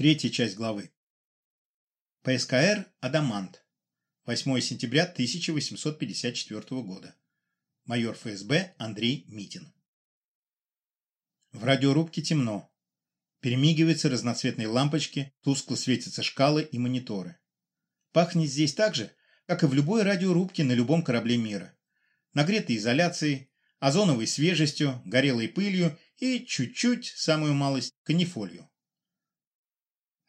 Третья часть главы. ПСКР «Адамант». 8 сентября 1854 года. Майор ФСБ Андрей Митин. В радиорубке темно. Перемигиваются разноцветные лампочки, тускло светятся шкалы и мониторы. Пахнет здесь так же, как и в любой радиорубке на любом корабле мира. Нагретой изоляцией, озоновой свежестью, горелой пылью и чуть-чуть, самую малость, канифолью.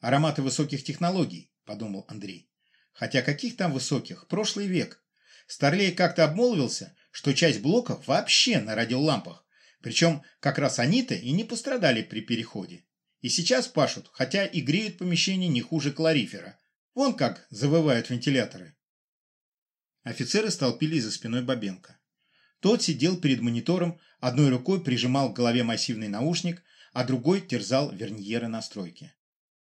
Ароматы высоких технологий, подумал Андрей. Хотя каких там высоких, прошлый век. Старлей как-то обмолвился, что часть блоков вообще на радиолампах, причем как раз они-то и не пострадали при переходе. И сейчас пашут, хотя и греют помещение не хуже кларифера. Вон как завывают вентиляторы. Офицеры столпились за спиной Бабенко. Тот сидел перед монитором, одной рукой прижимал к голове массивный наушник, а другой терзал верньеры настройки.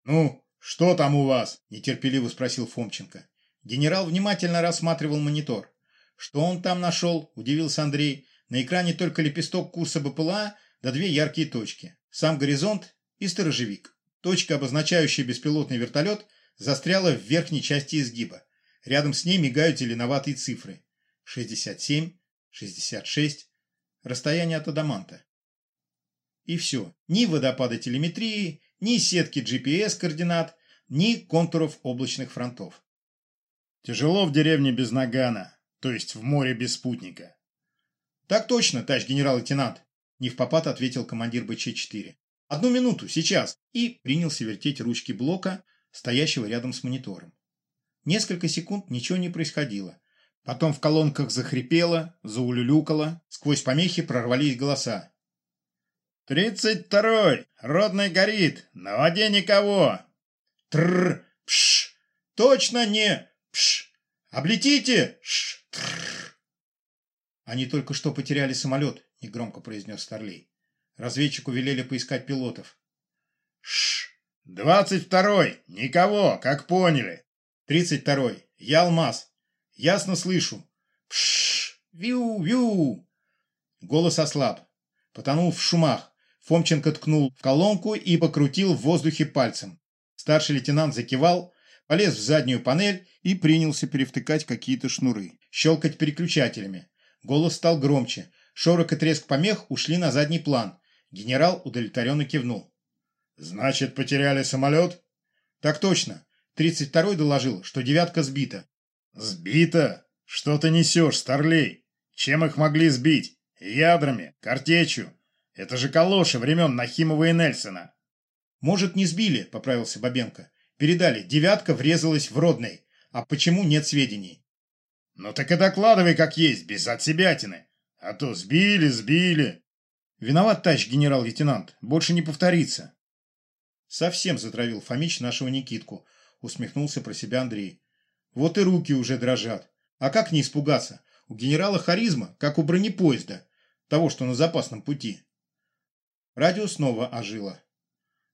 «Ну, что там у вас?» – нетерпеливо спросил Фомченко. Генерал внимательно рассматривал монитор. «Что он там нашел?» – удивился Андрей. На экране только лепесток курса БПЛА да две яркие точки. Сам горизонт и сторожевик. Точка, обозначающая беспилотный вертолет, застряла в верхней части изгиба. Рядом с ней мигают зеленоватые цифры. 67, 66. Расстояние от Адаманта. И все. Ни водопада телеметрии, ни сетки GPS-координат, ни контуров облачных фронтов. Тяжело в деревне без нагана, то есть в море без спутника. Так точно, товарищ генерал-лейтенант, не в попад ответил командир БЧ-4. Одну минуту, сейчас, и принялся вертеть ручки блока, стоящего рядом с монитором. Несколько секунд ничего не происходило. Потом в колонках захрипело, заулюлюкало, сквозь помехи прорвались голоса. «Тридцать второй! Родный горит! На воде никого!» «Трррр! Пш! Точно не! Пш! Облетите! Ш! Трррр!» «Они только что потеряли самолет», — негромко произнес Старлей. Разведчику велели поискать пилотов. «Ш! Двадцать второй! Никого, как поняли!» «Тридцать второй! Я Алмаз! Ясно слышу! Пш! Виу-виу!» Голос ослаб, потонул в шумах. Фомченко ткнул в колонку и покрутил в воздухе пальцем. Старший лейтенант закивал, полез в заднюю панель и принялся перевтыкать какие-то шнуры, щелкать переключателями. Голос стал громче. Шорох и треск помех ушли на задний план. Генерал удовлетворенно кивнул. «Значит, потеряли самолет?» «Так точно. 32-й доложил, что девятка сбита». «Сбита? Что ты несешь, старлей? Чем их могли сбить? Ядрами? Картечью? Это же калоши времен Нахимова и Нельсона. Может, не сбили, поправился Бабенко. Передали, девятка врезалась в родной. А почему нет сведений? Ну так и докладывай как есть, без отсебятины. А то сбили, сбили. Виноват, товарищ генерал-лейтенант. Больше не повторится. Совсем затравил Фомич нашего Никитку, усмехнулся про себя Андрей. Вот и руки уже дрожат. А как не испугаться? У генерала харизма, как у бронепоезда, того, что на запасном пути. Радио снова ожило.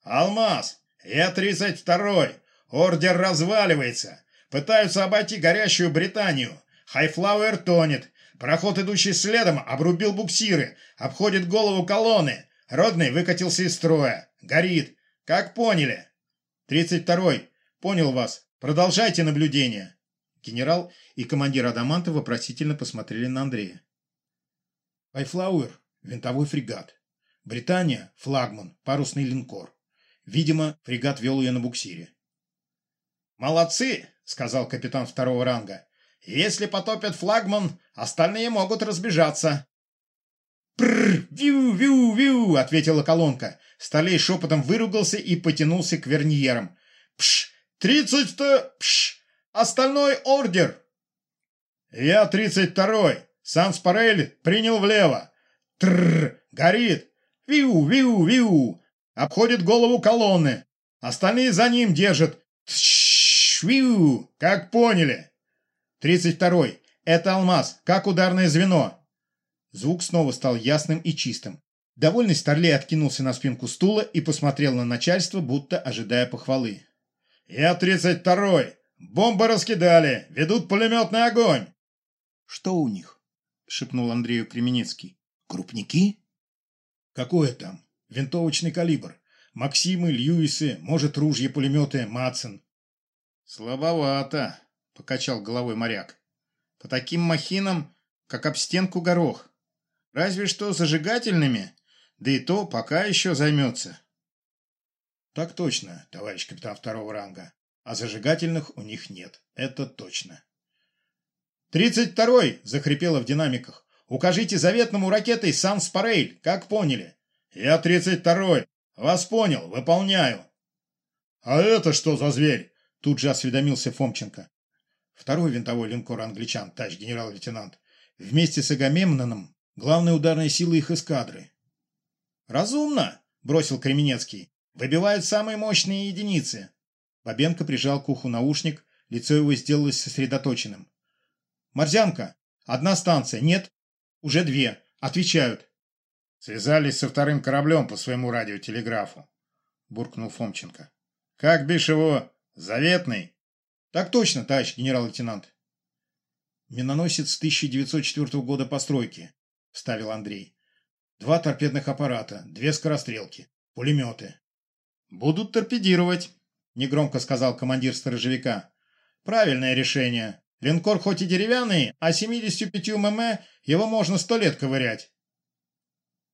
«Алмаз! Я тридцать второй! Ордер разваливается! Пытаются обойти горящую Британию! Хайфлауэр тонет! Проход, идущий следом, обрубил буксиры! Обходит голову колонны! Родный выкатился из строя! Горит! Как поняли?» «Тридцать второй! Понял вас! Продолжайте наблюдение!» Генерал и командир Адаманта вопросительно посмотрели на Андрея. «Хайфлауэр — винтовой фрегат. Британия – флагман, парусный линкор. Видимо, фрегат вел ее на буксире. «Молодцы!» – сказал капитан второго ранга. «Если потопят флагман, остальные могут разбежаться». «Прррр! Виу-виу-виу!» – ответила колонка. Столей шепотом выругался и потянулся к верниерам. «Пш! Тридцать-то! Пш! Остальной ордер!» «Я тридцать второй! Санспарель принял влево! Трррр! Горит! Виу, виу, виу. Обходит голову колонны. Остальные за ним держат. Тш, виу. Как поняли? Тридцать второй. Это алмаз, как ударное звено. Звук снова стал ясным и чистым. Довольный Старлей откинулся на спинку стула и посмотрел на начальство, будто ожидая похвалы. «Я тридцать второй. Бомбы раскидали. Ведут пулеметный огонь». «Что у них?» — шепнул Андрею Кременецкий. «Крупники?» Какое там? Винтовочный калибр. Максимы, Льюисы, может, ружья, пулеметы, Матсон. Слабовато, покачал головой моряк. По таким махинам, как об стенку горох. Разве что зажигательными, да и то пока еще займется. Так точно, товарищ капитан второго ранга. А зажигательных у них нет. Это точно. «Тридцать второй!» – захрипело в динамиках. «Укажите заветному ракетой Сан-Спарейль, как поняли?» «Я тридцать второй! Вас понял, выполняю!» «А это что за зверь?» – тут же осведомился Фомченко. Второй винтовой линкор англичан, товарищ генерал-лейтенант. Вместе с Агамемноном главной ударной силы их эскадры. «Разумно!» – бросил Кременецкий. «Выбивают самые мощные единицы!» Бабенко прижал к уху наушник, лицо его сделалось сосредоточенным. «Морзянка! Одна станция, нет? Уже две. Отвечают!» «Связались со вторым кораблем по своему радиотелеграфу», – буркнул Фомченко. «Как бишь его? Заветный?» «Так точно, товарищ генерал-лейтенант». «Миноносец 1904 года постройки», – вставил Андрей. «Два торпедных аппарата, две скорострелки, пулеметы». «Будут торпедировать», – негромко сказал командир сторожевика. «Правильное решение. Линкор хоть и деревянный, а 75 мм его можно сто лет ковырять».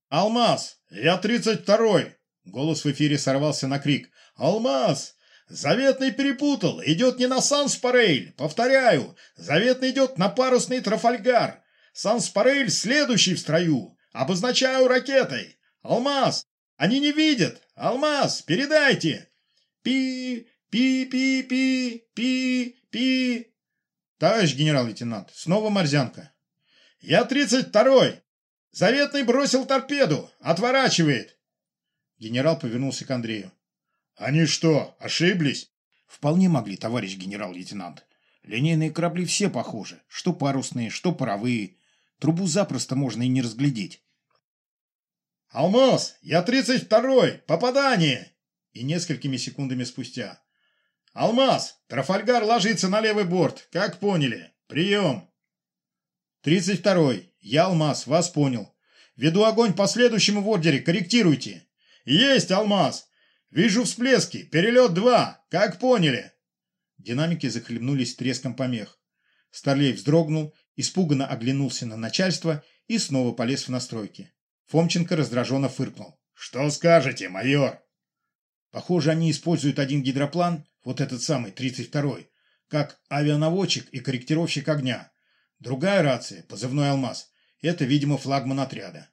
«Алмаз! Я тридцать второй!» Голос в эфире сорвался на крик. «Алмаз! Заветный перепутал! Идет не на Санспарейль! Повторяю! Заветный идет на парусный Трафальгар! Санспарейль следующий в строю! Обозначаю ракетой! Алмаз! Они не видят! Алмаз! Передайте! Пи, пи, пи, пи, пи, пи. Товарищ генерал-лейтенант, снова морзянка. Я тридцать второй. Заветный бросил торпеду. Отворачивает. Генерал повернулся к Андрею. Они что, ошиблись? Вполне могли, товарищ генерал-лейтенант. Линейные корабли все похожи. Что парусные, что паровые. Трубу запросто можно и не разглядеть. «Алмаз, я тридцать второй! Попадание!» и несколькими секундами спустя. «Алмаз! Трафальгар ложится на левый борт, как поняли. Прием!» «Тридцать второй. Я Алмаз, вас понял. Веду огонь по следующему в ордере, корректируйте». «Есть, Алмаз! Вижу всплески. Перелет два, как поняли». Динамики захлебнулись треском помех. Старлей вздрогнул, испуганно оглянулся на начальство и снова полез в настройки. Фомченко раздраженно фыркнул. «Что скажете, майор?» Похоже, они используют один гидроплан, вот этот самый, 32-й, как авианаводчик и корректировщик огня. Другая рация, позывной «Алмаз», это, видимо, флагман отряда.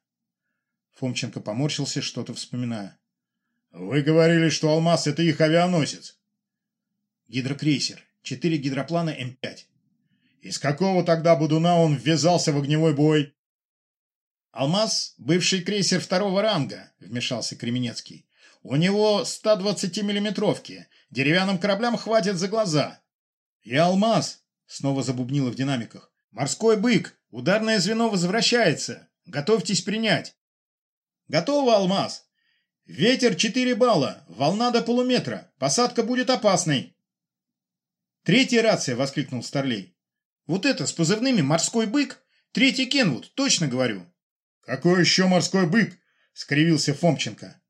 Фомченко поморщился, что-то вспоминая. «Вы говорили, что «Алмаз» — это их авианосец?» «Гидрокрейсер. Четыре гидроплана М5». «Из какого тогда Будуна он ввязался в огневой бой?» «Алмаз — бывший крейсер второго ранга», — вмешался Кременецкий. У него 120-миллиметровки. Деревянным кораблям хватит за глаза. И алмаз, снова забубнило в динамиках. Морской бык, ударное звено возвращается. Готовьтесь принять. Готово, алмаз. Ветер 4 балла, волна до полуметра. Посадка будет опасной. Третья рация, воскликнул Старлей. Вот это с позывными «Морской бык»? Третий Кенвуд, точно говорю. Какой еще морской бык? Скривился Фомченко.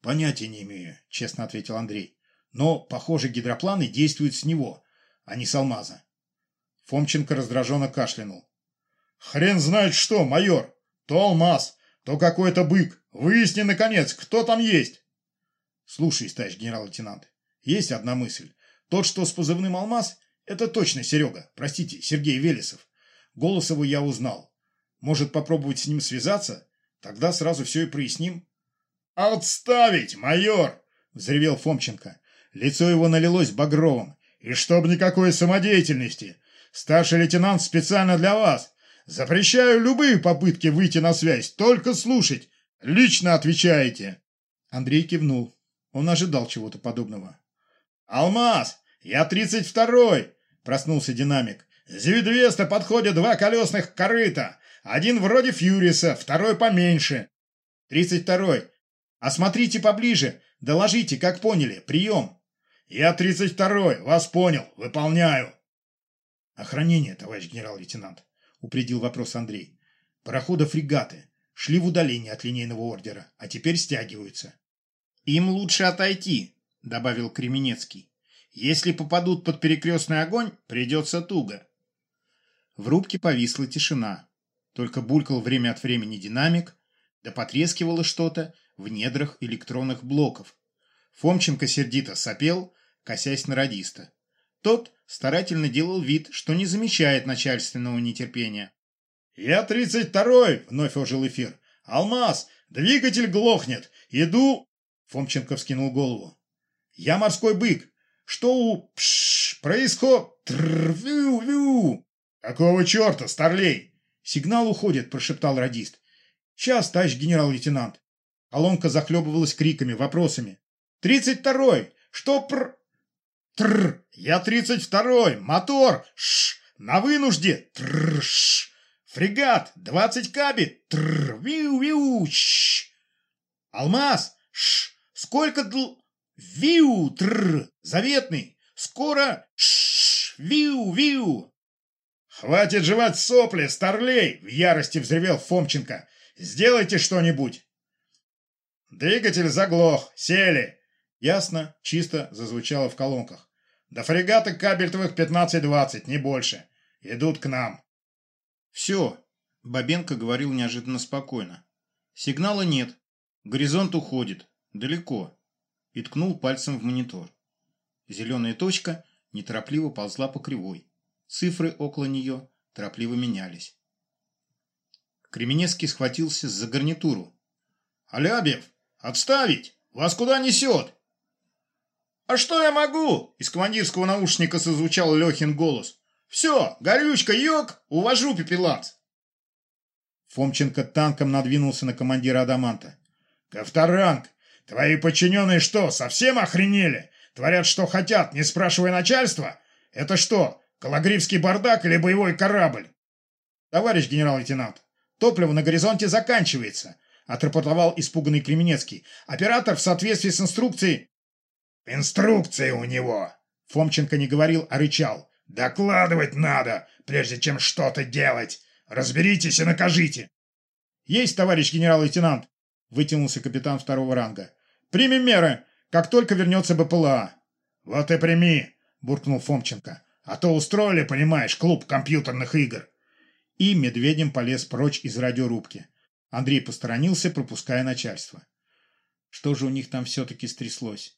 «Понятия не имею», – честно ответил Андрей. «Но, похоже, гидропланы действуют с него, а не с алмаза». Фомченко раздраженно кашлянул. «Хрен знает что, майор! То алмаз, то какой-то бык. Выясни, наконец, кто там есть!» «Слушай, товарищ генерал-лейтенант, есть одна мысль. Тот, что с позывным «Алмаз», это точно Серега, простите, Сергей Велесов. Голос его я узнал. Может, попробовать с ним связаться? Тогда сразу все и проясним». «Отставить, майор!» – взревел Фомченко. Лицо его налилось багровым. «И чтоб никакой самодеятельности! Старший лейтенант специально для вас! Запрещаю любые попытки выйти на связь, только слушать! Лично отвечаете!» Андрей кивнул. Он ожидал чего-то подобного. «Алмаз! Я тридцать второй!» – проснулся динамик. «Зюдвеста подходят два колесных корыта. Один вроде Фьюриса, второй поменьше». «Тридцать второй. «Осмотрите поближе! Доложите, как поняли! Прием!» «Я тридцать второй! Вас понял! Выполняю!» «Охранение, товарищ генерал-лейтенант!» — упредил вопрос Андрей. «Пароходы фрегаты. Шли в удаление от линейного ордера, а теперь стягиваются». «Им лучше отойти», — добавил Кременецкий. «Если попадут под перекрестный огонь, придется туго». В рубке повисла тишина. Только булькал время от времени динамик, да потрескивало что-то в недрах электронных блоков. Фомченко сердито сопел, косясь на радиста. Тот старательно делал вид, что не замечает начальственного нетерпения. «Я тридцать второй!» — вновь ожил эфир. «Алмаз! Двигатель глохнет! Иду!» Фомченко вскинул голову. «Я морской бык! Что у... пш... происход... Трррр-вю-вю!» «Сейчас, товарищ генерал-лейтенант». Колонка захлебывалась криками, вопросами. «Тридцать второй! Что пр...» «Тррр! Я тридцать второй! Мотор! Ш! На вынужде! Тррр! Ш! Фрегат! Двадцать каби! Тррр! Виу-виу! Ш! Алмаз! Ш! Сколько дл... Виу! Тррр! Заветный! Скоро! Ш! Виу-виу!» «Хватит жевать сопли, старлей!» — в ярости взревел Фомченко. «Сделайте что-нибудь!» «Двигатель заглох! Сели!» Ясно, чисто зазвучало в колонках. «До фрегата кабельтовых 15-20, не больше. Идут к нам». «Все!» — Бабенко говорил неожиданно спокойно. «Сигнала нет. Горизонт уходит. Далеко». И ткнул пальцем в монитор. Зеленая точка неторопливо ползла по кривой. Цифры около нее торопливо менялись. Кременецкий схватился за гарнитуру. «Алябьев, отставить! Вас куда несет?» «А что я могу?» Из командирского наушника созвучал Лехин голос. «Все, горючка, йог, увожу пепелац!» Фомченко танком надвинулся на командира Адаманта. «Ковторанг, твои подчиненные что, совсем охренели? Творят, что хотят, не спрашивая начальства? Это что, Калагривский бардак или боевой корабль? Товарищ генерал-лейтенант, топливо на горизонте заканчивается, отрапортовал испуганный Кременецкий. Оператор в соответствии с инструкцией... Инструкция у него! Фомченко не говорил, а рычал. Докладывать надо, прежде чем что-то делать. Разберитесь и накажите. Есть, товарищ генерал-лейтенант, вытянулся капитан второго ранга. Примем меры, как только вернется БПЛА. Вот и прими, буркнул Фомченко. А то устроили, понимаешь, клуб компьютерных игр. И медведем полез прочь из радиорубки. Андрей посторонился, пропуская начальство. Что же у них там все-таки стряслось?